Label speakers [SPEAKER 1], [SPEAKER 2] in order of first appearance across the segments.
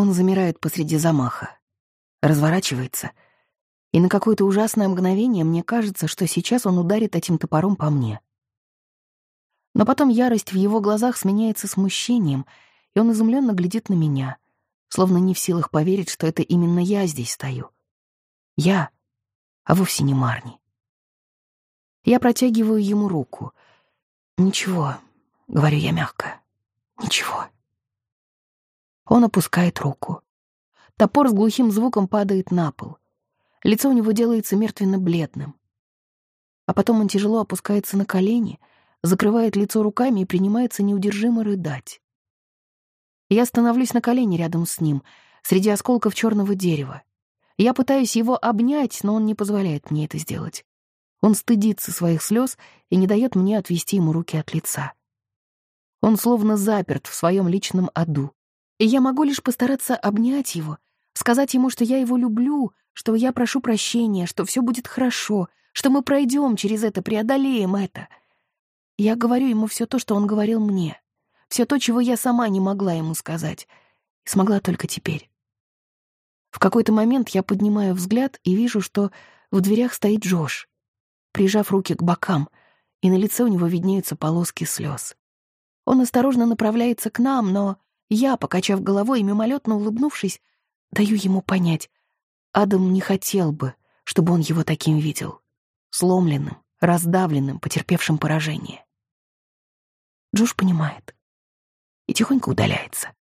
[SPEAKER 1] Он замирает посреди замаха, разворачивается, и на какое-то ужасное мгновение мне кажется, что сейчас он ударит этим топором по мне. Но потом ярость в его глазах сменяется смущением, и он изумленно глядит на меня, словно не в силах поверить, что это именно я здесь стою. Я, а вовсе не Марни. Я протягиваю ему руку. «Ничего», — говорю я мягко, — «ничего». Он опускает руку. Топор с глухим звуком падает на пол. Лицо у него делается мертвенно-бледным. А потом он тяжело опускается на колени, закрывает лицо руками и принимается неудержимо рыдать. Я становлюсь на колени рядом с ним, среди осколков черного дерева. Я пытаюсь его обнять, но он не позволяет мне это сделать. Он стыдится своих слез и не дает мне отвести ему руки от лица. Он словно заперт в своем личном аду. И я могу лишь постараться обнять его, сказать ему, что я его люблю, что я прошу прощения, что все будет хорошо, что мы пройдем через это, преодолеем это. Я говорю ему все то, что он говорил мне, все то, чего я сама не могла ему сказать, смогла только теперь. В какой-то момент я поднимаю взгляд и вижу, что в дверях стоит Джош, прижав руки к бокам, и на лице у него виднеются полоски слез. Он осторожно направляется к нам, но я, покачав головой и мимолетно улыбнувшись, даю ему понять, Адам не хотел бы, чтобы он его таким видел. Сломленным, раздавленным, потерпевшим поражение. Джош понимает и тихонько удаляется.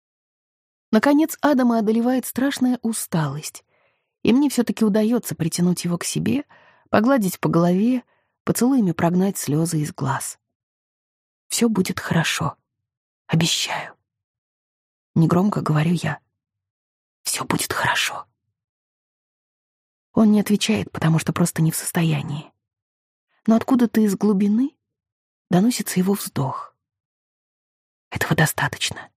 [SPEAKER 1] Наконец Адама одолевает страшная усталость, и мне все-таки удается притянуть его к себе, погладить по голове, поцелуями прогнать слезы из глаз. Все будет хорошо. Обещаю. Негромко говорю я. Все будет хорошо. Он не отвечает, потому что просто не в состоянии. Но откуда-то из глубины доносится его вздох. Этого достаточно.